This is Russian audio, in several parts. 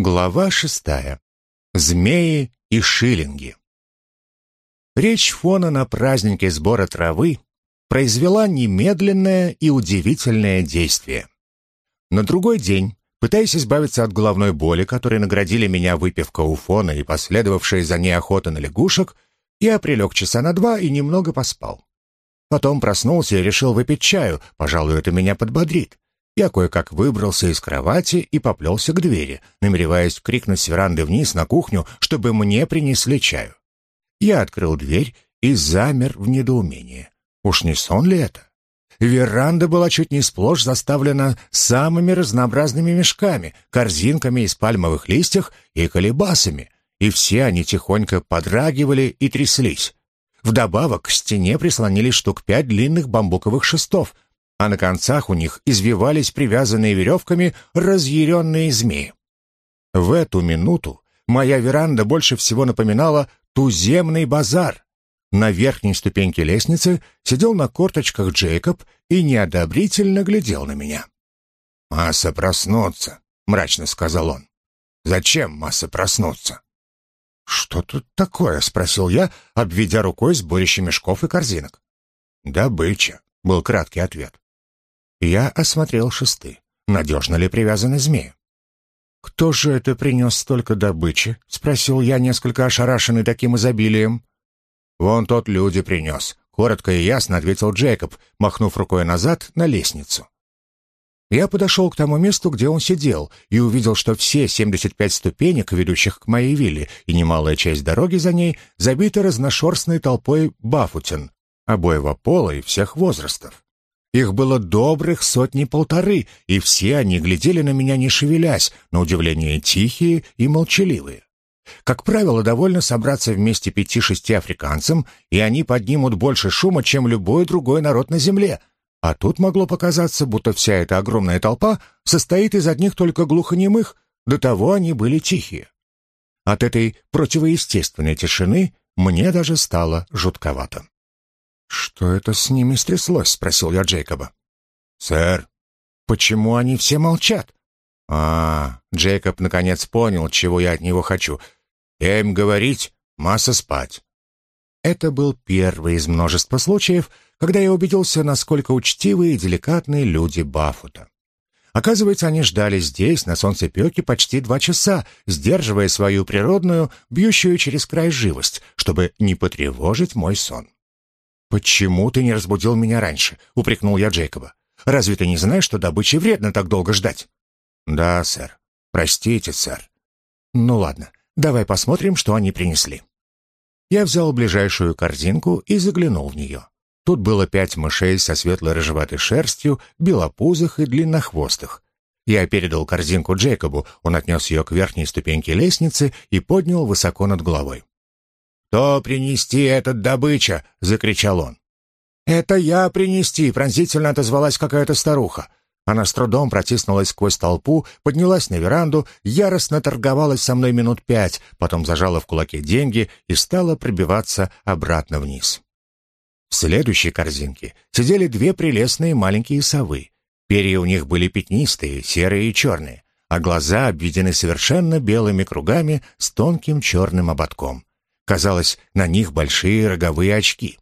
Глава шестая. Змеи и шиллинги. Речь фона на празднике сбора травы произвела немедленное и удивительное действие. На другой день, пытаясь избавиться от головной боли, которой наградили меня выпивка у фона и последовавшая за ней охота на лягушек, я прилег часа на два и немного поспал. Потом проснулся и решил выпить чаю, пожалуй, это меня подбодрит. Я кое-как выбрался из кровати и поплелся к двери, намереваясь крикнуть с веранды вниз на кухню, чтобы мне принесли чаю. Я открыл дверь и замер в недоумении. Уж не сон ли это? Веранда была чуть не сплошь заставлена самыми разнообразными мешками, корзинками из пальмовых листьев и колебасами, и все они тихонько подрагивали и тряслись. Вдобавок к стене прислонились штук пять длинных бамбуковых шестов — а на концах у них извивались привязанные веревками разъяренные змеи. В эту минуту моя веранда больше всего напоминала туземный базар. На верхней ступеньке лестницы сидел на корточках Джейкоб и неодобрительно глядел на меня. «Масса проснуться», — мрачно сказал он. «Зачем масса проснуться?» «Что тут такое?» — спросил я, обведя рукой сборище мешков и корзинок. «Добыча», — был краткий ответ. Я осмотрел шесты. Надежно ли привязаны змеи? «Кто же это принес столько добычи?» — спросил я, несколько ошарашенный таким изобилием. «Вон тот люди принес», — коротко и ясно ответил Джейкоб, махнув рукой назад на лестницу. Я подошел к тому месту, где он сидел, и увидел, что все 75 ступенек, ведущих к моей вилле, и немалая часть дороги за ней, забиты разношерстной толпой бафутин, обоего пола и всех возрастов. Их было добрых сотни-полторы, и все они глядели на меня не шевелясь, на удивление тихие и молчаливые. Как правило, довольно собраться вместе пяти-шести африканцам, и они поднимут больше шума, чем любой другой народ на земле. А тут могло показаться, будто вся эта огромная толпа состоит из одних только глухонемых, до того они были тихие. От этой противоестественной тишины мне даже стало жутковато. «Что это с ними стряслось?» — спросил я Джейкоба. «Сэр, почему они все молчат?» «А, Джейкоб наконец понял, чего я от него хочу. Я им говорить, масса спать». Это был первый из множества случаев, когда я убедился, насколько учтивые и деликатные люди Бафута. Оказывается, они ждали здесь, на солнцепеке, почти два часа, сдерживая свою природную, бьющую через край живость, чтобы не потревожить мой сон. «Почему ты не разбудил меня раньше?» — упрекнул я Джейкоба. «Разве ты не знаешь, что добыче вредно так долго ждать?» «Да, сэр. Простите, сэр». «Ну ладно, давай посмотрим, что они принесли». Я взял ближайшую корзинку и заглянул в нее. Тут было пять мышей со светло-рыжеватой шерстью, белопузых и длиннохвостых. Я передал корзинку Джейкобу, он отнес ее к верхней ступеньке лестницы и поднял высоко над головой. «Кто принести этот добыча?» — закричал он. «Это я принести!» — пронзительно отозвалась какая-то старуха. Она с трудом протиснулась сквозь толпу, поднялась на веранду, яростно торговалась со мной минут пять, потом зажала в кулаке деньги и стала пробиваться обратно вниз. В следующей корзинке сидели две прелестные маленькие совы. Перья у них были пятнистые, серые и черные, а глаза обведены совершенно белыми кругами с тонким черным ободком. Казалось, на них большие роговые очки.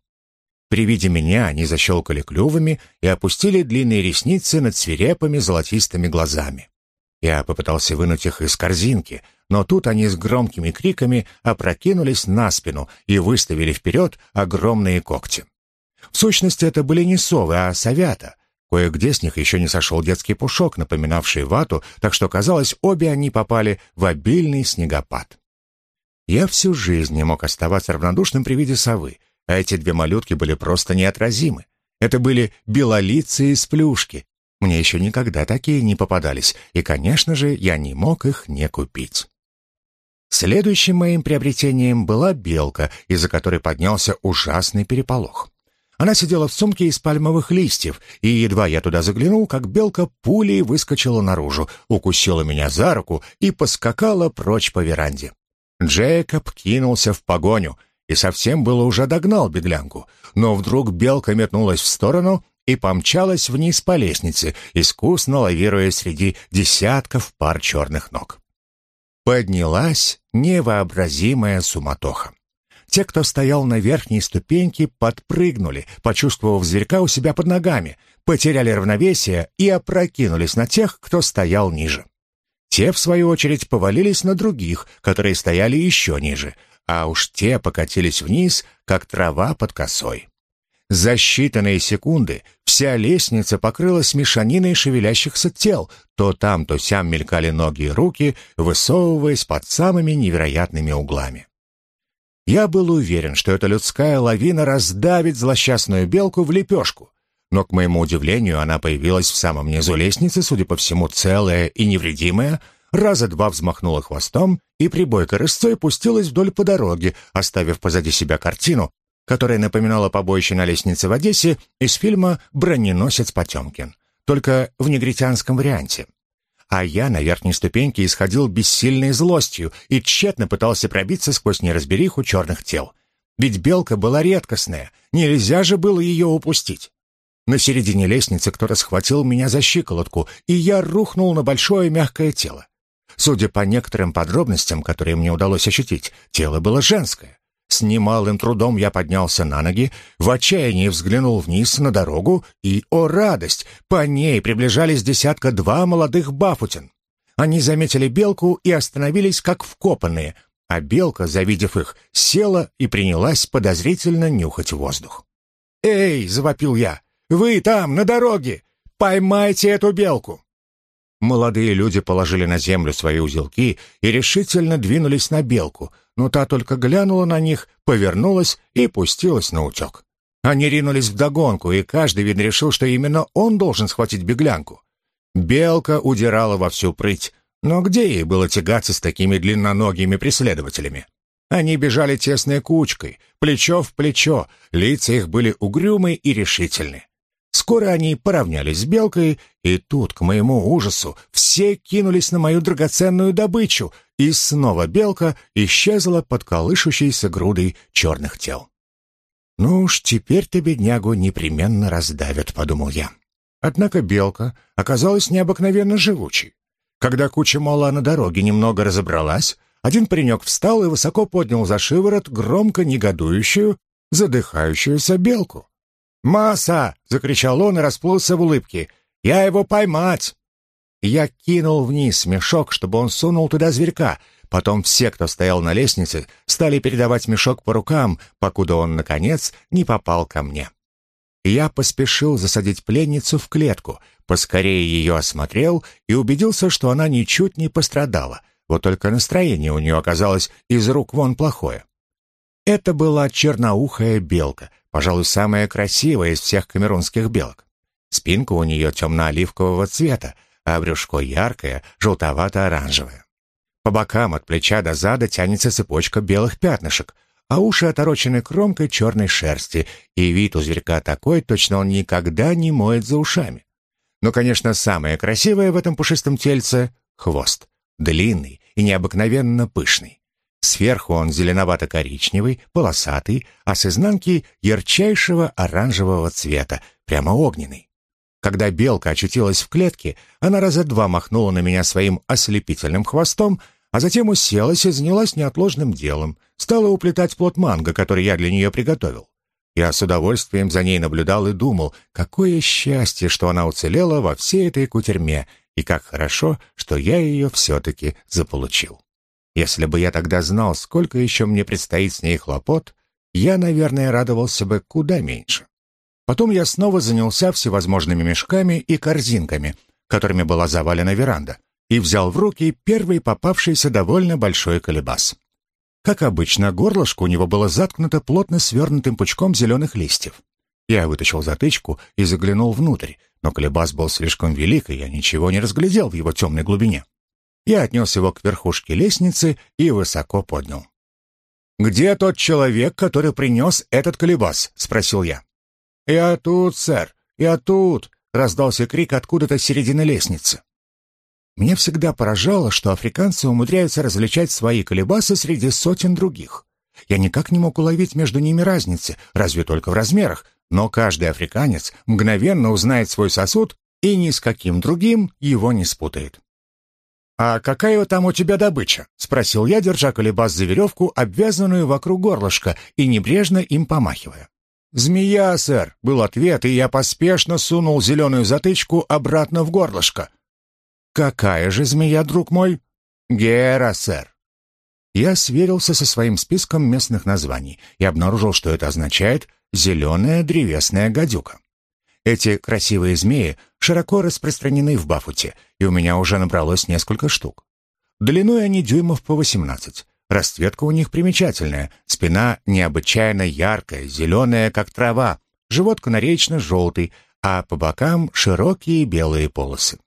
При виде меня они защелкали клювами и опустили длинные ресницы над свирепыми золотистыми глазами. Я попытался вынуть их из корзинки, но тут они с громкими криками опрокинулись на спину и выставили вперед огромные когти. В сущности, это были не совы, а совята. Кое-где с них еще не сошел детский пушок, напоминавший вату, так что, казалось, обе они попали в обильный снегопад. Я всю жизнь не мог оставаться равнодушным при виде совы, а эти две малютки были просто неотразимы. Это были белолицые сплюшки. Мне еще никогда такие не попадались, и, конечно же, я не мог их не купить. Следующим моим приобретением была белка, из-за которой поднялся ужасный переполох. Она сидела в сумке из пальмовых листьев, и едва я туда заглянул, как белка пулей выскочила наружу, укусила меня за руку и поскакала прочь по веранде. Джейкоб кинулся в погоню и совсем было уже догнал беглянку, но вдруг белка метнулась в сторону и помчалась вниз по лестнице, искусно лавируя среди десятков пар черных ног. поднялась невообразимая суматоха. Те, кто стоял на верхней ступеньке, подпрыгнули, почувствовав зверька у себя под ногами, потеряли равновесие и опрокинулись на тех, кто стоял ниже. Те, в свою очередь, повалились на других, которые стояли еще ниже, а уж те покатились вниз, как трава под косой. За считанные секунды вся лестница покрылась мешаниной шевелящихся тел, то там, то сям мелькали ноги и руки, высовываясь под самыми невероятными углами. Я был уверен, что эта людская лавина раздавит злосчастную белку в лепешку, но, к моему удивлению, она появилась в самом низу лестницы, судя по всему, целая и невредимая, раза два взмахнула хвостом и прибойкой рысцой пустилась вдоль по дороге, оставив позади себя картину, которая напоминала побоище на лестнице в Одессе из фильма «Броненосец Потемкин», только в негритянском варианте. А я на верхней ступеньке исходил бессильной злостью и тщетно пытался пробиться сквозь неразбериху черных тел. Ведь белка была редкостная, нельзя же было ее упустить. На середине лестницы кто-то схватил меня за щиколотку, и я рухнул на большое мягкое тело. Судя по некоторым подробностям, которые мне удалось ощутить, тело было женское. С немалым трудом я поднялся на ноги, в отчаянии взглянул вниз на дорогу, и, о радость, по ней приближались десятка-два молодых бафутин. Они заметили белку и остановились как вкопанные, а белка, завидев их, села и принялась подозрительно нюхать воздух. «Эй!» — завопил я. «Вы там, на дороге! Поймайте эту белку!» Молодые люди положили на землю свои узелки и решительно двинулись на белку, но та только глянула на них, повернулась и пустилась на утек. Они ринулись вдогонку, и каждый, видно, решил, что именно он должен схватить беглянку. Белка удирала во всю прыть, но где ей было тягаться с такими длинноногими преследователями? Они бежали тесной кучкой, плечо в плечо, лица их были угрюмы и решительны. Скоро они поравнялись с белкой, и тут, к моему ужасу, все кинулись на мою драгоценную добычу, и снова белка исчезла под колышущейся грудой черных тел. «Ну уж теперь-то беднягу непременно раздавят», — подумал я. Однако белка оказалась необыкновенно живучей. Когда куча мола на дороге немного разобралась, один паренек встал и высоко поднял за шиворот громко негодующую, задыхающуюся белку. «Масса!» — закричал он и расплылся в улыбке. «Я его поймать!» Я кинул вниз мешок, чтобы он сунул туда зверька. Потом все, кто стоял на лестнице, стали передавать мешок по рукам, покуда он, наконец, не попал ко мне. Я поспешил засадить пленницу в клетку, поскорее ее осмотрел и убедился, что она ничуть не пострадала. Вот только настроение у нее оказалось из рук вон плохое. Это была черноухая белка, пожалуй, самая красивая из всех камерунских белок. Спинка у нее темно-оливкового цвета, а брюшко яркое, желтовато-оранжевое. По бокам от плеча до зада тянется цепочка белых пятнышек, а уши оторочены кромкой черной шерсти, и вид у зверька такой, точно он никогда не моет за ушами. Но, конечно, самое красивое в этом пушистом тельце — хвост. Длинный и необыкновенно пышный. Сверху он зеленовато-коричневый, полосатый, а с изнанки ярчайшего оранжевого цвета, прямо огненный. Когда белка очутилась в клетке, она раза два махнула на меня своим ослепительным хвостом, а затем уселась и занялась неотложным делом, стала уплетать плод манго, который я для нее приготовил. Я с удовольствием за ней наблюдал и думал, какое счастье, что она уцелела во всей этой кутерьме, и как хорошо, что я ее все-таки заполучил. Если бы я тогда знал, сколько еще мне предстоит с ней хлопот, я, наверное, радовался бы куда меньше. Потом я снова занялся всевозможными мешками и корзинками, которыми была завалена веранда, и взял в руки первый попавшийся довольно большой колебас. Как обычно, горлышко у него было заткнуто плотно свернутым пучком зеленых листьев. Я вытащил затычку и заглянул внутрь, но колебас был слишком велик, и я ничего не разглядел в его темной глубине. Я отнес его к верхушке лестницы и высоко поднял. «Где тот человек, который принес этот колебас?» — спросил я. «Я тут, сэр, я тут!» — раздался крик откуда-то с середины лестницы. Меня всегда поражало, что африканцы умудряются различать свои колебасы среди сотен других. Я никак не мог уловить между ними разницы, разве только в размерах, но каждый африканец мгновенно узнает свой сосуд и ни с каким другим его не спутает. «А какая там у тебя добыча?» — спросил я, держа колебас за веревку, обвязанную вокруг горлышка, и небрежно им помахивая. «Змея, сэр!» — был ответ, и я поспешно сунул зеленую затычку обратно в горлышко. «Какая же змея, друг мой?» «Гера, сэр!» Я сверился со своим списком местных названий и обнаружил, что это означает «зеленая древесная гадюка». Эти красивые змеи широко распространены в Бафуте, и у меня уже набралось несколько штук. Длиной они дюймов по 18. Расцветка у них примечательная, спина необычайно яркая, зеленая, как трава, живот канаречно-желтый, а по бокам широкие белые полосы.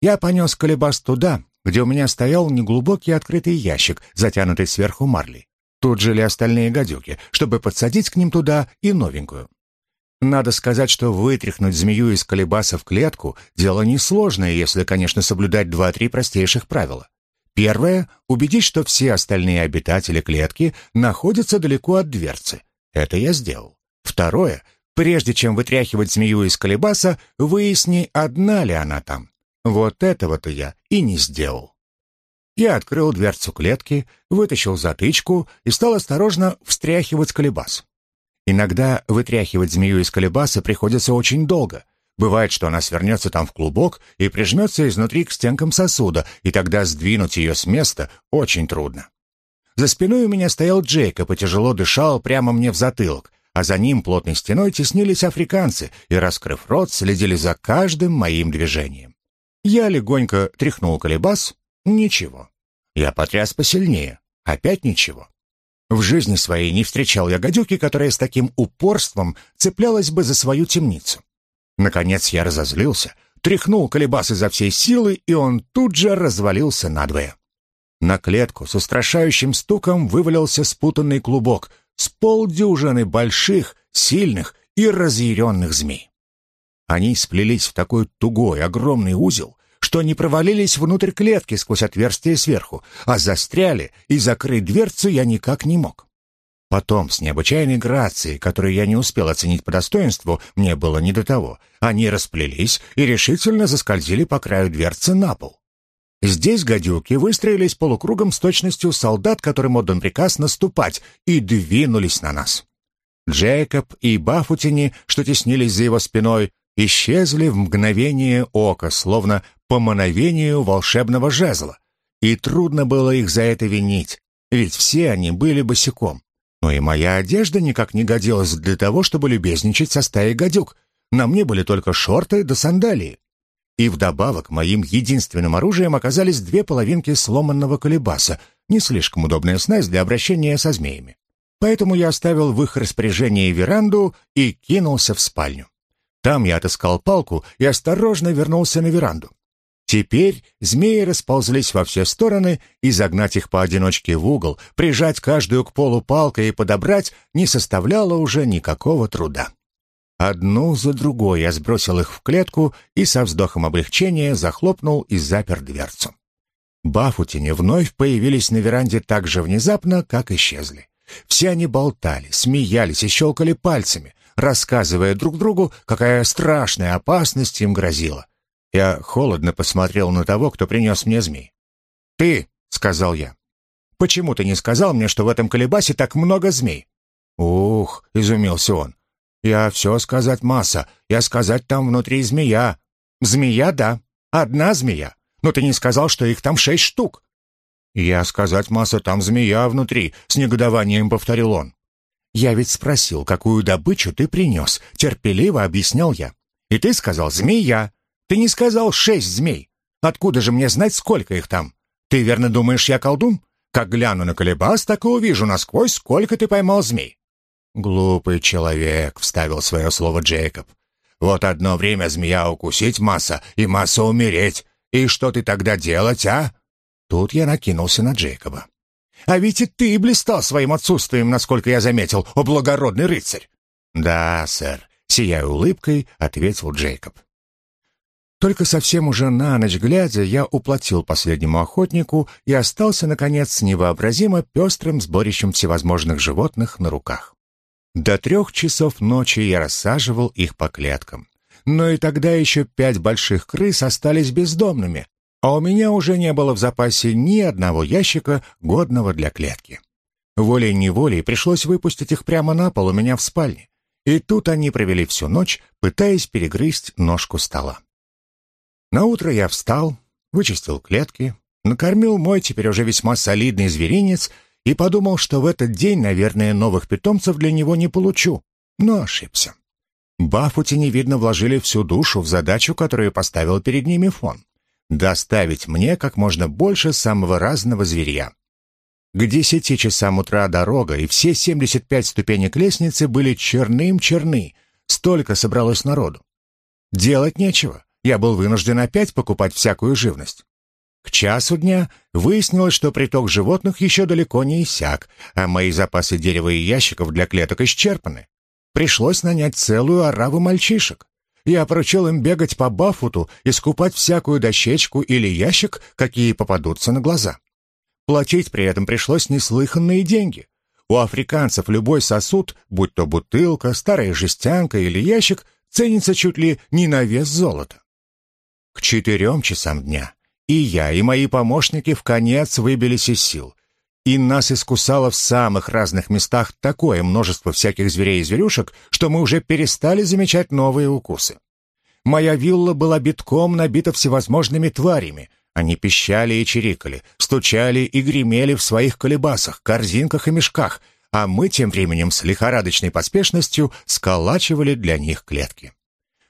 Я понес колебас туда, где у меня стоял неглубокий открытый ящик, затянутый сверху марлей. Тут жили остальные гадюки, чтобы подсадить к ним туда и новенькую. Надо сказать, что вытряхнуть змею из колебаса в клетку – дело несложное, если, конечно, соблюдать два-три простейших правила. Первое – убедить, что все остальные обитатели клетки находятся далеко от дверцы. Это я сделал. Второе – прежде чем вытряхивать змею из колебаса, выясни, одна ли она там. Вот этого-то я и не сделал. Я открыл дверцу клетки, вытащил затычку и стал осторожно встряхивать колебас. Иногда вытряхивать змею из колебаса приходится очень долго. Бывает, что она свернется там в клубок и прижмется изнутри к стенкам сосуда, и тогда сдвинуть ее с места очень трудно. За спиной у меня стоял Джейкоб и тяжело дышал прямо мне в затылок, а за ним плотной стеной теснились африканцы и, раскрыв рот, следили за каждым моим движением. Я легонько тряхнул колебас — ничего. Я потряс посильнее — опять ничего. В жизни своей не встречал я гадюки, которая с таким упорством цеплялась бы за свою темницу. Наконец я разозлился, тряхнул колебас изо всей силы, и он тут же развалился надвое. На клетку с устрашающим стуком вывалился спутанный клубок с полдюжины больших, сильных и разъяренных змей. Они сплелись в такой тугой, огромный узел, что не провалились внутрь клетки сквозь отверстие сверху, а застряли, и закрыть дверцу я никак не мог. Потом, с необычайной грацией, которую я не успел оценить по достоинству, мне было не до того, они расплелись и решительно заскользили по краю дверцы на пол. Здесь гадюки выстроились полукругом с точностью солдат, которым отдан приказ наступать, и двинулись на нас. Джейкоб и Бафутини, что теснились за его спиной, исчезли в мгновение ока, словно по мановению волшебного жезла. И трудно было их за это винить, ведь все они были босиком. Но и моя одежда никак не годилась для того, чтобы любезничать со стаей гадюк. На мне были только шорты да сандалии. И вдобавок моим единственным оружием оказались две половинки сломанного колебаса, не слишком удобная снасть для обращения со змеями. Поэтому я оставил в их распоряжении веранду и кинулся в спальню. Там я отыскал палку и осторожно вернулся на веранду. Теперь змеи расползлись во все стороны, и загнать их поодиночке в угол, прижать каждую к полу палкой и подобрать не составляло уже никакого труда. Одну за другой я сбросил их в клетку и со вздохом облегчения захлопнул и запер дверцу. Бафутини вновь появились на веранде так же внезапно, как исчезли. Все они болтали, смеялись и щелкали пальцами, рассказывая друг другу, какая страшная опасность им грозила. Я холодно посмотрел на того, кто принес мне змей. «Ты», — сказал я, — «почему ты не сказал мне, что в этом колебасе так много змей?» «Ух», — изумился он, — «я все сказать масса, я сказать там внутри змея». «Змея, да, одна змея, но ты не сказал, что их там шесть штук». «Я сказать масса, там змея внутри», — с негодованием повторил он. «Я ведь спросил, какую добычу ты принес», — терпеливо объяснял я. «И ты сказал «змея». Ты не сказал шесть змей. Откуда же мне знать, сколько их там? Ты верно думаешь, я колдун? Как гляну на колебас, так и увижу насквозь, сколько ты поймал змей». «Глупый человек», — вставил свое слово Джейкоб. «Вот одно время змея укусить масса, и масса умереть. И что ты тогда делать, а?» Тут я накинулся на Джейкоба. «А ведь и ты блистал своим отсутствием, насколько я заметил, о благородный рыцарь!» «Да, сэр», — сияя улыбкой, ответил Джейкоб. Только совсем уже на ночь глядя, я уплатил последнему охотнику и остался, наконец, с невообразимо пестрым сборищем всевозможных животных на руках. До трех часов ночи я рассаживал их по клеткам. Но и тогда еще пять больших крыс остались бездомными, а у меня уже не было в запасе ни одного ящика, годного для клетки. Волей-неволей пришлось выпустить их прямо на пол у меня в спальне. И тут они провели всю ночь, пытаясь перегрызть ножку стола. Наутро я встал, вычистил клетки, накормил мой теперь уже весьма солидный зверинец и подумал, что в этот день, наверное, новых питомцев для него не получу, но ошибся. Баффути, не видно, вложили всю душу в задачу, которую поставил перед ними фон. Доставить мне как можно больше самого разного зверья. К десяти часам утра дорога и все 75 ступенек лестницы были черным-черны, столько собралось народу. Делать нечего, я был вынужден опять покупать всякую живность. К часу дня выяснилось, что приток животных еще далеко не иссяк, а мои запасы дерева и ящиков для клеток исчерпаны. Пришлось нанять целую ораву мальчишек. Я поручил им бегать по бафуту и скупать всякую дощечку или ящик, какие попадутся на глаза. Платить при этом пришлось неслыханные деньги. У африканцев любой сосуд, будь то бутылка, старая жестянка или ящик, ценится чуть ли не на вес золота. К четырем часам дня и я, и мои помощники в конец выбились из сил и нас искусало в самых разных местах такое множество всяких зверей и зверюшек, что мы уже перестали замечать новые укусы. Моя вилла была битком набита всевозможными тварями. Они пищали и чирикали, стучали и гремели в своих колебасах, корзинках и мешках, а мы тем временем с лихорадочной поспешностью сколачивали для них клетки.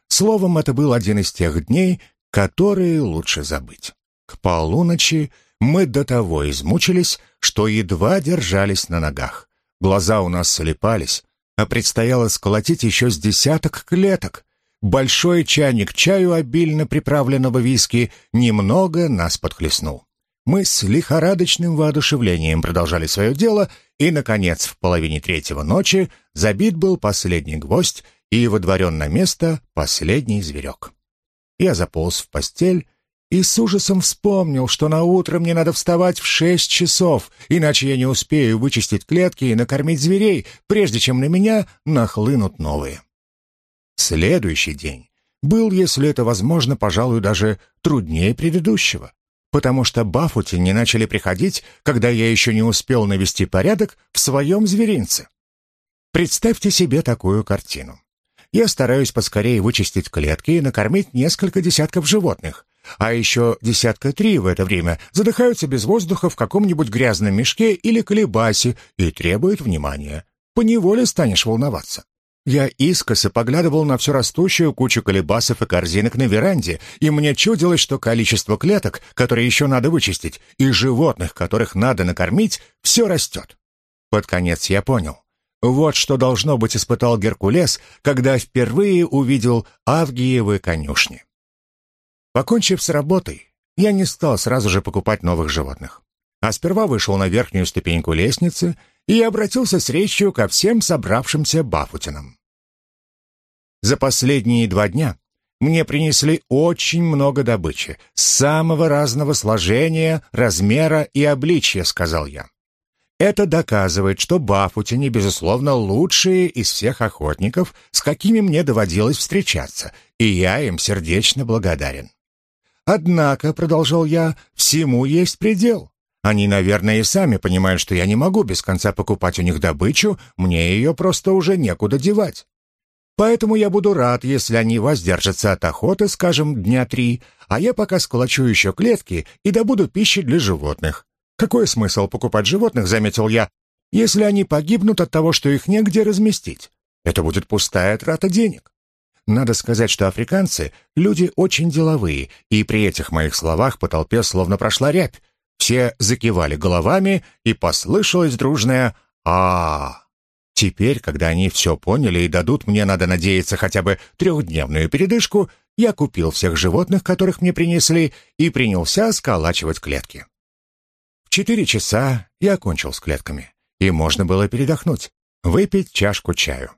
Словом, это был один из тех дней, которые лучше забыть. К полуночи мы до того измучились, что едва держались на ногах. Глаза у нас слепались, а предстояло сколотить еще с десяток клеток. Большой чайник чаю, обильно приправленного виски, немного нас подхлестнул. Мы с лихорадочным воодушевлением продолжали свое дело, и, наконец, в половине третьего ночи забит был последний гвоздь и водворен на место последний зверек. Я заполз в постель и с ужасом вспомнил, что на утро мне надо вставать в шесть часов, иначе я не успею вычистить клетки и накормить зверей, прежде чем на меня нахлынут новые. Следующий день был, если это возможно, пожалуй, даже труднее предыдущего, потому что Баффути не начали приходить, когда я еще не успел навести порядок в своем зверинце. Представьте себе такую картину. Я стараюсь поскорее вычистить клетки и накормить несколько десятков животных, а еще десятка три в это время задыхаются без воздуха в каком-нибудь грязном мешке или колебасе и требуют внимания. Поневоле станешь волноваться. Я искоса поглядывал на всю растущую кучу колебасов и корзинок на веранде, и мне чудилось, что количество клеток, которые еще надо вычистить, и животных, которых надо накормить, все растет. Под конец я понял. Вот что должно быть испытал Геркулес, когда впервые увидел Авгиевы конюшни. Покончив с работой, я не стал сразу же покупать новых животных, а сперва вышел на верхнюю ступеньку лестницы и обратился с речью ко всем собравшимся бафутинам. За последние два дня мне принесли очень много добычи, самого разного сложения, размера и обличья, сказал я. Это доказывает, что бафутини, безусловно, лучшие из всех охотников, с какими мне доводилось встречаться, и я им сердечно благодарен. Однако, — продолжал я, — всему есть предел. Они, наверное, и сами понимают, что я не могу без конца покупать у них добычу, мне ее просто уже некуда девать. Поэтому я буду рад, если они воздержатся от охоты, скажем, дня три, а я пока сколочу еще клетки и добуду пищи для животных. Какой смысл покупать животных, заметил я, если они погибнут от того, что их негде разместить? Это будет пустая трата денег. Надо сказать, что африканцы — люди очень деловые, и при этих моих словах по толпе словно прошла рябь. Все закивали головами, и послышалось дружное а, Теперь, когда они все поняли и дадут мне, надо надеяться, хотя бы трехдневную передышку, я купил всех животных, которых мне принесли, и принялся сколачивать клетки. Четыре часа я окончил с клетками, и можно было передохнуть, выпить чашку чаю.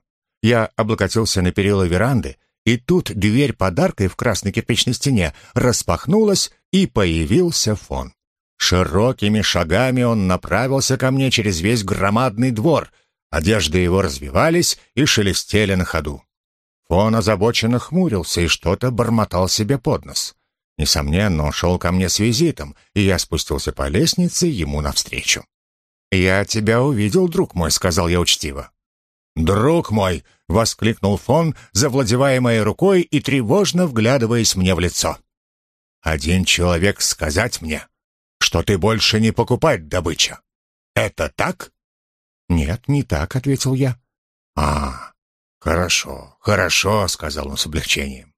Я облокотился на перила веранды, и тут дверь подаркой в красной кирпичной стене распахнулась, и появился фон. Широкими шагами он направился ко мне через весь громадный двор. Одежды его развивались и шелестели на ходу. Фон озабоченно хмурился и что-то бормотал себе под нос. Несомненно, он шел ко мне с визитом, и я спустился по лестнице ему навстречу. «Я тебя увидел, друг мой», — сказал я учтиво. «Друг мой!» — воскликнул фон, завладевая моей рукой и тревожно вглядываясь мне в лицо. «Один человек сказать мне, что ты больше не покупать добыча. Это так?» «Нет, не так», — ответил я. «А, хорошо, хорошо», — сказал он с облегчением.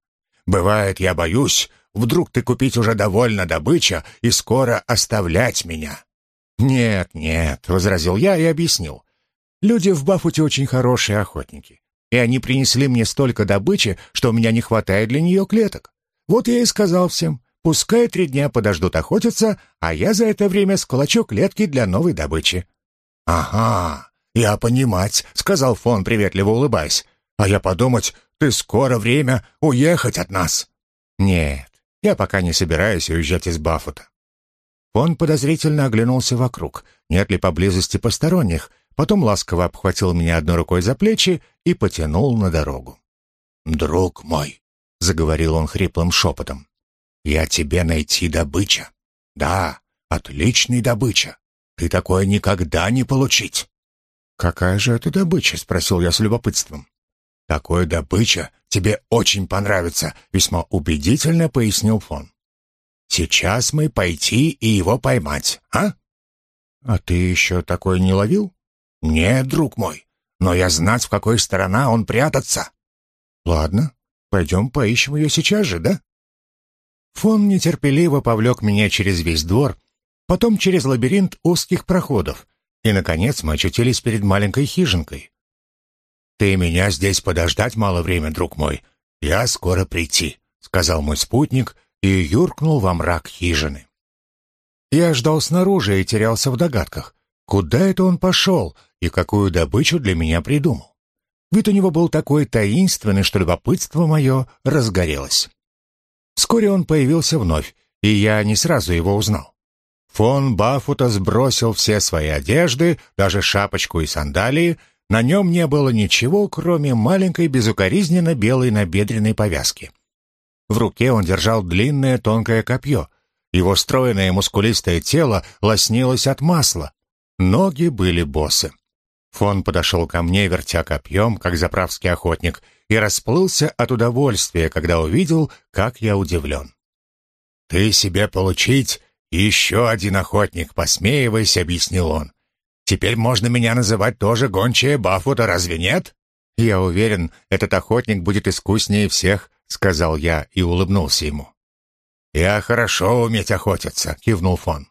«Бывает, я боюсь, вдруг ты купить уже довольно добыча и скоро оставлять меня». «Нет, нет», — возразил я и объяснил. Люди в Бафуте очень хорошие охотники, и они принесли мне столько добычи, что у меня не хватает для нее клеток. Вот я и сказал всем, пускай три дня подождут охотиться, а я за это время сколочу клетки для новой добычи». «Ага, я понимать», — сказал Фон, приветливо улыбаясь. «А я подумать, ты скоро время уехать от нас». «Нет, я пока не собираюсь уезжать из Бафута». Фон подозрительно оглянулся вокруг, нет ли поблизости посторонних, потом ласково обхватил меня одной рукой за плечи и потянул на дорогу. «Друг мой», — заговорил он хриплым шепотом, — «я тебе найти добыча. Да, отличный добыча. Ты такое никогда не получить». «Какая же это добыча?» — спросил я с любопытством. «Такое добыча тебе очень понравится», — весьма убедительно пояснил Фон. «Сейчас мы пойти и его поймать, а?» «А ты еще такое не ловил?» «Нет, друг мой, но я знать, в какой сторона он прятаться». «Ладно, пойдем поищем ее сейчас же, да?» Фон нетерпеливо повлек меня через весь двор, потом через лабиринт узких проходов, и, наконец, мы очутились перед маленькой хижинкой. «Ты меня здесь подождать мало время, друг мой. Я скоро прийти», — сказал мой спутник и юркнул во мрак хижины. Я ждал снаружи и терялся в догадках. Куда это он пошел и какую добычу для меня придумал? Вид у него был такой таинственный, что любопытство мое разгорелось. Вскоре он появился вновь, и я не сразу его узнал. Фон Бафута сбросил все свои одежды, даже шапочку и сандалии. На нем не было ничего, кроме маленькой безукоризненно белой набедренной повязки. В руке он держал длинное тонкое копье. Его стройное мускулистое тело лоснилось от масла, Ноги были босы. Фон подошел ко мне, вертя копьем, как заправский охотник, и расплылся от удовольствия, когда увидел, как я удивлен. «Ты себе получить еще один охотник», — посмеиваясь, объяснил он. «Теперь можно меня называть тоже гончая Бафута, разве нет?» «Я уверен, этот охотник будет искуснее всех», — сказал я и улыбнулся ему. «Я хорошо уметь охотиться», — кивнул Фон.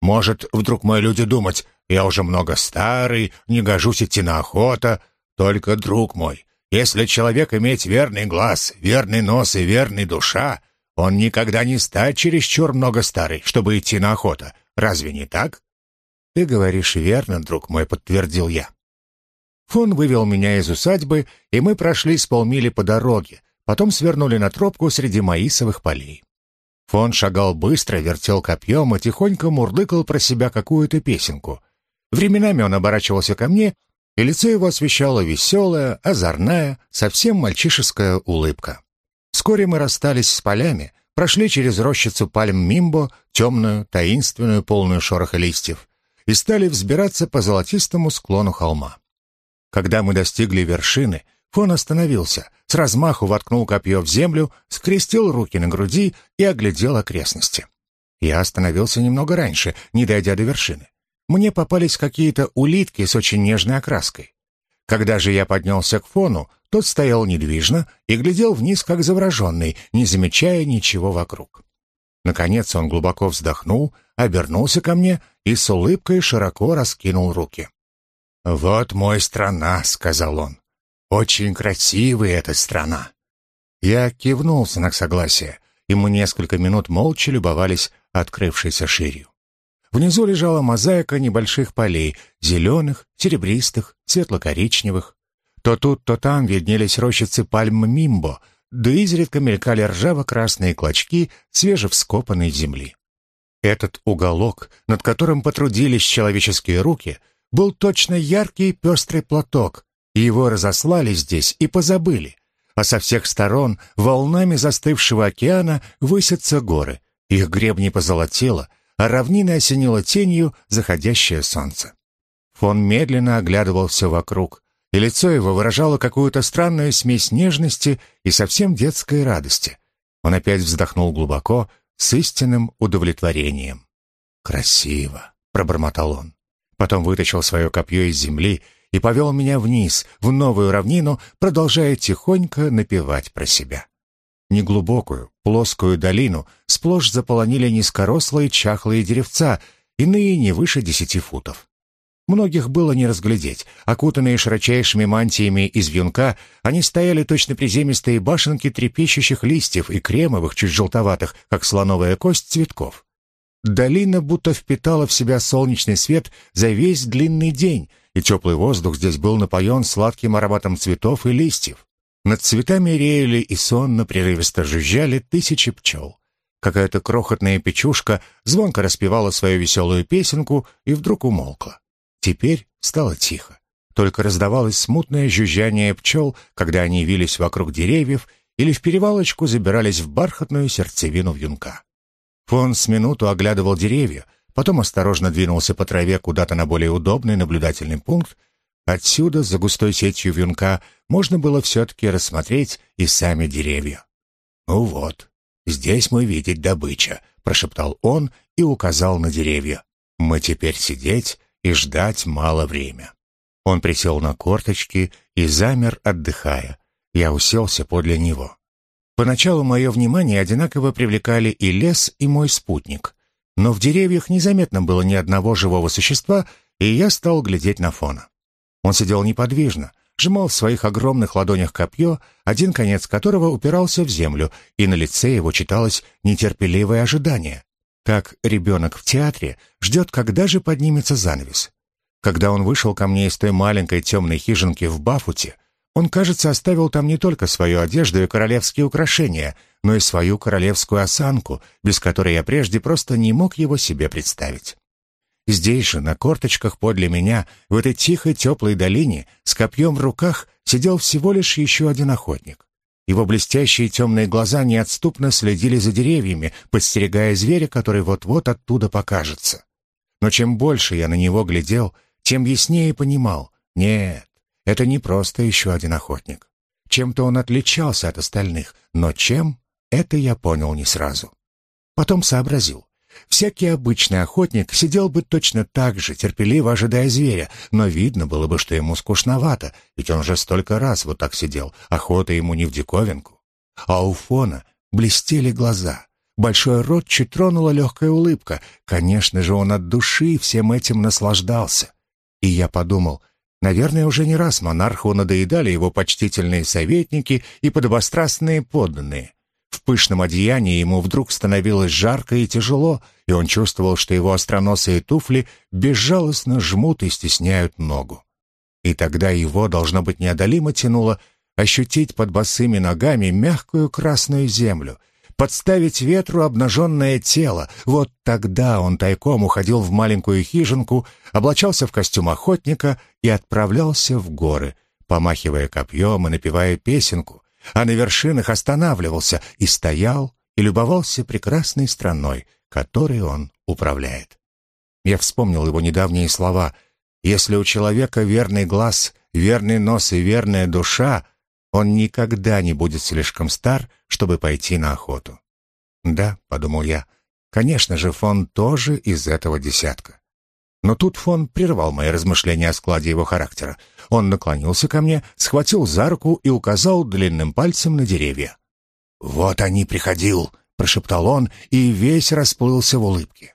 «Может, вдруг мои люди думать, я уже много старый, не гожусь идти на охота. Только, друг мой, если человек иметь верный глаз, верный нос и верный душа, он никогда не стать чересчур много старый, чтобы идти на охоту. Разве не так? Ты говоришь верно, друг мой, подтвердил я. Фон вывел меня из усадьбы, и мы прошли с полмили по дороге, потом свернули на тропку среди маисовых полей. Фон шагал быстро, вертел копьем и тихонько мурлыкал про себя какую-то песенку. Временами он оборачивался ко мне, и лицо его освещала веселая, озорная, совсем мальчишеская улыбка. Вскоре мы расстались с полями, прошли через рощицу пальм Мимбо, темную, таинственную, полную шороха листьев, и стали взбираться по золотистому склону холма. Когда мы достигли вершины, Фон остановился, с размаху воткнул копье в землю, скрестил руки на груди и оглядел окрестности. Я остановился немного раньше, не дойдя до вершины мне попались какие-то улитки с очень нежной окраской. Когда же я поднялся к фону, тот стоял недвижно и глядел вниз, как завороженный, не замечая ничего вокруг. Наконец он глубоко вздохнул, обернулся ко мне и с улыбкой широко раскинул руки. «Вот мой страна», — сказал он. «Очень красивая эта страна». Я кивнул в знак согласия, и мы несколько минут молча любовались открывшейся ширью. Внизу лежала мозаика небольших полей, зеленых, серебристых, светло-коричневых. То тут, то там виднелись рощицы пальм мимбо, да изредка мелькали ржаво-красные клочки свежевскопанной земли. Этот уголок, над которым потрудились человеческие руки, был точно яркий пестрый платок, и его разослали здесь и позабыли. а со всех сторон волнами застывшего океана высятся горы. Их гребни позолотило, а равнины осенило тенью заходящее солнце. Фон медленно оглядывал все вокруг, и лицо его выражало какую-то странную смесь нежности и совсем детской радости. Он опять вздохнул глубоко, с истинным удовлетворением. «Красиво», — пробормотал он. Потом вытащил свое копье из земли и повел меня вниз, в новую равнину, продолжая тихонько напевать про себя. Неглубокую, плоскую долину сплошь заполонили низкорослые чахлые деревца, иные не выше десяти футов. Многих было не разглядеть. Окутанные широчайшими мантиями из вьюнка, они стояли точно приземистые башенки трепещущих листьев и кремовых, чуть желтоватых, как слоновая кость, цветков. Долина будто впитала в себя солнечный свет за весь длинный день, и теплый воздух здесь был напоен сладким ароматом цветов и листьев. Над цветами реяли и сонно прерывисто жужжали тысячи пчел. Какая-то крохотная печушка звонко распевала свою веселую песенку и вдруг умолкла. Теперь стало тихо. Только раздавалось смутное жужжание пчел, когда они вились вокруг деревьев или в перевалочку забирались в бархатную сердцевину вьюнка. Фон с минуту оглядывал деревья, потом осторожно двинулся по траве куда-то на более удобный наблюдательный пункт. Отсюда, за густой сетью вьюнка, можно было все-таки рассмотреть и сами деревья. «Ну вот, здесь мы видеть добыча», — прошептал он и указал на деревья. «Мы теперь сидеть и ждать мало время». Он присел на корточки и замер, отдыхая. Я уселся подле него. Поначалу мое внимание одинаково привлекали и лес, и мой спутник. Но в деревьях незаметно было ни одного живого существа, и я стал глядеть на фона. Он сидел неподвижно, сжимал в своих огромных ладонях копье, один конец которого упирался в землю, и на лице его читалось нетерпеливое ожидание. Как ребенок в театре ждет, когда же поднимется занавес. Когда он вышел ко мне из той маленькой темной хижинки в Бафуте, он, кажется, оставил там не только свою одежду и королевские украшения, но и свою королевскую осанку, без которой я прежде просто не мог его себе представить. Здесь же, на корточках подле меня, в этой тихой теплой долине, с копьем в руках, сидел всего лишь еще один охотник. Его блестящие темные глаза неотступно следили за деревьями, подстерегая зверя, который вот-вот оттуда покажется. Но чем больше я на него глядел, тем яснее понимал — нет, это не просто еще один охотник. Чем-то он отличался от остальных, но чем — это я понял не сразу. Потом сообразил. Всякий обычный охотник сидел бы точно так же, терпеливо ожидая зверя, но видно было бы, что ему скучновато, ведь он же столько раз вот так сидел, охота ему не в диковинку. А у Фона блестели глаза. Большой рот чуть тронула легкая улыбка. Конечно же, он от души всем этим наслаждался. И я подумал, наверное, уже не раз монарху надоедали его почтительные советники и подобострастные подданные. В пышном одеянии ему вдруг становилось жарко и тяжело, и он чувствовал, что его остроносые туфли безжалостно жмут и стесняют ногу. И тогда его, должно быть, неодолимо тянуло ощутить под босыми ногами мягкую красную землю, подставить ветру обнаженное тело. Вот тогда он тайком уходил в маленькую хижинку, облачался в костюм охотника и отправлялся в горы, помахивая копьем и напевая песенку, а на вершинах останавливался и стоял, и любовался прекрасной страной, которой он управляет. Я вспомнил его недавние слова «Если у человека верный глаз, верный нос и верная душа, он никогда не будет слишком стар, чтобы пойти на охоту». «Да», — подумал я, — «конечно же, фон тоже из этого десятка». Но тут фон прервал мои размышления о складе его характера. Он наклонился ко мне, схватил за руку и указал длинным пальцем на деревья. «Вот они, приходил!» — прошептал он и весь расплылся в улыбке.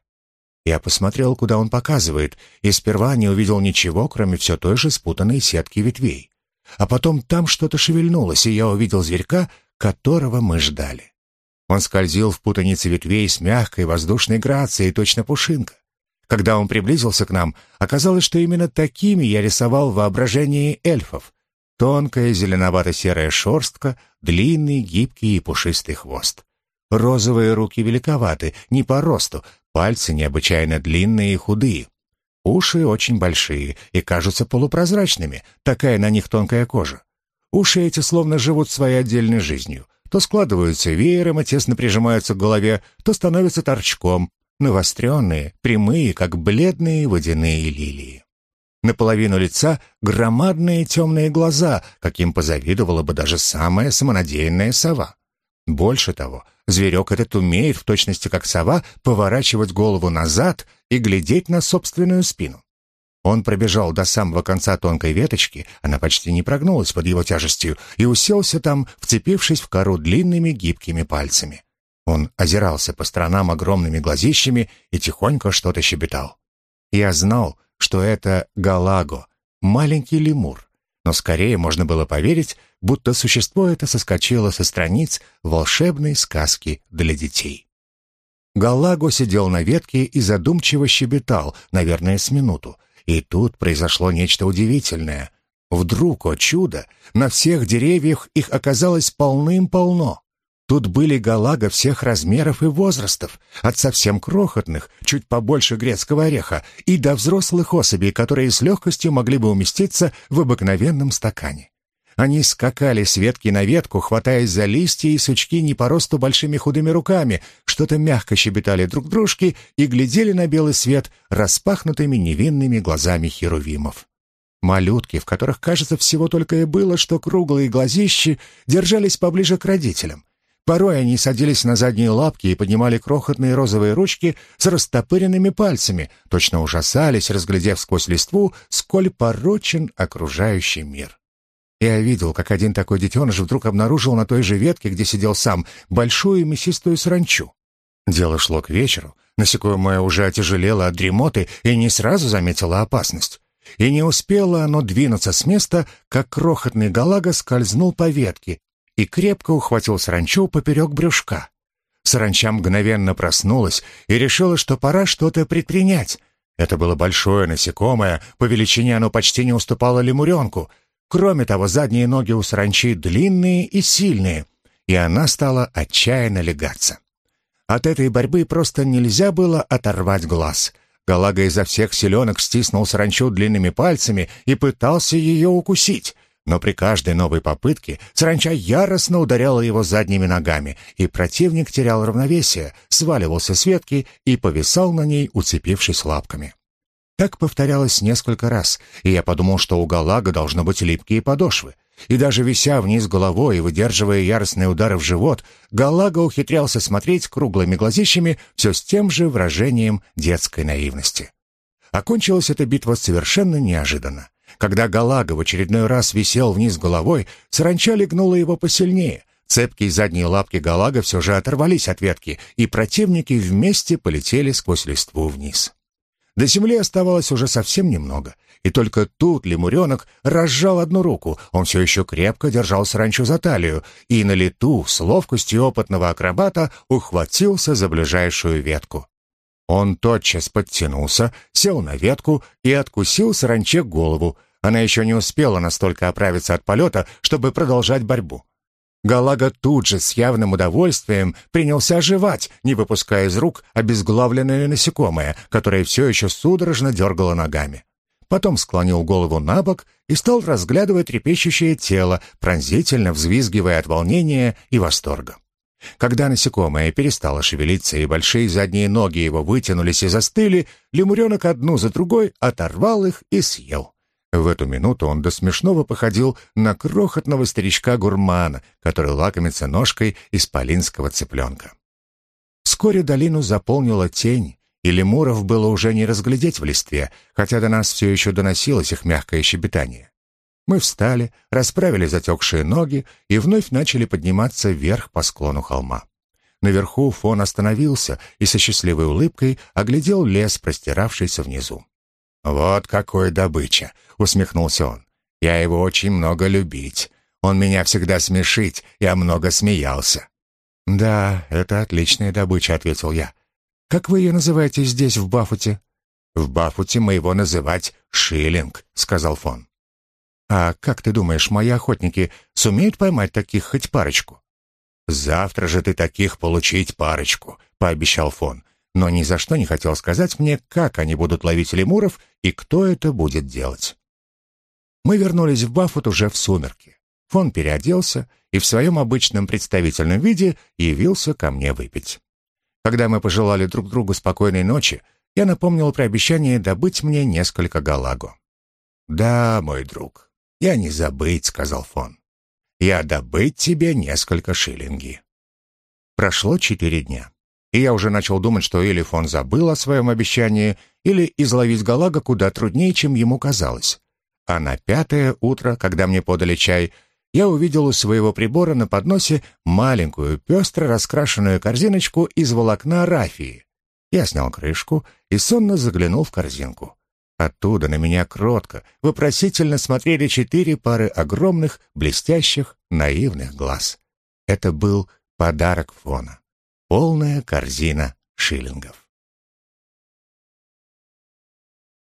Я посмотрел, куда он показывает, и сперва не увидел ничего, кроме все той же спутанной сетки ветвей. А потом там что-то шевельнулось, и я увидел зверька, которого мы ждали. Он скользил в путанице ветвей с мягкой воздушной грацией, точно пушинка. Когда он приблизился к нам, оказалось, что именно такими я рисовал в воображении эльфов. Тонкая зеленовато-серая шерстка, длинный, гибкий и пушистый хвост. Розовые руки великоваты, не по росту, пальцы необычайно длинные и худые. Уши очень большие и кажутся полупрозрачными, такая на них тонкая кожа. Уши эти словно живут своей отдельной жизнью. То складываются веером и тесно прижимаются к голове, то становятся торчком, навостренные, прямые, как бледные водяные лилии. Наполовину лица громадные темные глаза, каким позавидовала бы даже самая самонадеянная сова. Больше того, зверек этот умеет, в точности как сова, поворачивать голову назад и глядеть на собственную спину. Он пробежал до самого конца тонкой веточки, она почти не прогнулась под его тяжестью, и уселся там, вцепившись в кору длинными гибкими пальцами. Он озирался по сторонам огромными глазищами и тихонько что-то щебетал. Я знал, что это Галаго, маленький лемур, но скорее можно было поверить, будто существо это соскочило со страниц волшебной сказки для детей. Галаго сидел на ветке и задумчиво щебетал, наверное, с минуту. И тут произошло нечто удивительное. Вдруг, о чудо, на всех деревьях их оказалось полным-полно. Тут были галага всех размеров и возрастов, от совсем крохотных, чуть побольше грецкого ореха, и до взрослых особей, которые с легкостью могли бы уместиться в обыкновенном стакане. Они скакали с ветки на ветку, хватаясь за листья и сучки не по росту большими худыми руками, что-то мягко щебетали друг дружки и глядели на белый свет распахнутыми невинными глазами херувимов. Малютки, в которых, кажется, всего только и было, что круглые глазищи, держались поближе к родителям. Порой они садились на задние лапки и поднимали крохотные розовые ручки с растопыренными пальцами, точно ужасались, разглядев сквозь листву, сколь порочен окружающий мир. Я видел, как один такой детеныш вдруг обнаружил на той же ветке, где сидел сам, большую мясистую саранчу. Дело шло к вечеру. Насекомое уже отяжелело от дремоты и не сразу заметило опасность. И не успело оно двинуться с места, как крохотный галага скользнул по ветке и крепко ухватил саранчу поперек брюшка. Саранча мгновенно проснулась и решила, что пора что-то предпринять. Это было большое насекомое, по величине оно почти не уступало лемуренку. Кроме того, задние ноги у саранчи длинные и сильные, и она стала отчаянно легаться. От этой борьбы просто нельзя было оторвать глаз. Галага изо всех селенок стиснул саранчу длинными пальцами и пытался ее укусить. Но при каждой новой попытке саранча яростно ударяла его задними ногами, и противник терял равновесие, сваливался с ветки и повисал на ней, уцепившись лапками. Так повторялось несколько раз, и я подумал, что у Галага должно быть липкие подошвы. И даже вися вниз головой и выдерживая яростные удары в живот, Галага ухитрялся смотреть круглыми глазищами все с тем же выражением детской наивности. Окончилась эта битва совершенно неожиданно. Когда Галага в очередной раз висел вниз головой, саранча легнула его посильнее. Цепкие задние лапки Галага все же оторвались от ветки, и противники вместе полетели сквозь листву вниз. До земли оставалось уже совсем немного, и только тут лемуренок разжал одну руку, он все еще крепко держал саранчу за талию, и на лету с ловкостью опытного акробата ухватился за ближайшую ветку. Он тотчас подтянулся, сел на ветку и откусил саранче голову. Она еще не успела настолько оправиться от полета, чтобы продолжать борьбу. Галага тут же с явным удовольствием принялся оживать, не выпуская из рук обезглавленное насекомое, которое все еще судорожно дергало ногами. Потом склонил голову на бок и стал разглядывать трепещущее тело, пронзительно взвизгивая от волнения и восторга. Когда насекомое перестало шевелиться и большие задние ноги его вытянулись и застыли, лемуренок одну за другой оторвал их и съел. В эту минуту он до смешного походил на крохотного старичка-гурмана, который лакомится ножкой исполинского цыпленка. Вскоре долину заполнила тень, и лемуров было уже не разглядеть в листве, хотя до нас все еще доносилось их мягкое щебетание. Мы встали, расправили затекшие ноги и вновь начали подниматься вверх по склону холма. Наверху фон остановился и со счастливой улыбкой оглядел лес, простиравшийся внизу. «Вот какой добыча!» — усмехнулся он. «Я его очень много любить. Он меня всегда смешить, я много смеялся». «Да, это отличная добыча», — ответил я. «Как вы ее называете здесь, в Бафуте?» «В Бафуте мы его называть Шиллинг», — сказал Фон. «А как ты думаешь, мои охотники сумеют поймать таких хоть парочку?» «Завтра же ты таких получить парочку», — пообещал Фон, но ни за что не хотел сказать мне, как они будут ловить лемуров и кто это будет делать. Мы вернулись в Баффут уже в сумерки. Фон переоделся и в своем обычном представительном виде явился ко мне выпить. Когда мы пожелали друг другу спокойной ночи, я напомнил про обещание добыть мне несколько галагу. «Да, мой друг, я не забыть», — сказал Фон. «Я добыть тебе несколько шиллинги». Прошло четыре дня, и я уже начал думать, что или Фон забыл о своем обещании, или изловить галага куда труднее, чем ему казалось. А на пятое утро, когда мне подали чай, я увидел у своего прибора на подносе маленькую, пестро раскрашенную корзиночку из волокна рафии. Я снял крышку и сонно заглянул в корзинку. Оттуда на меня кротко, вопросительно смотрели четыре пары огромных, блестящих, наивных глаз. Это был подарок фона. Полная корзина шиллингов.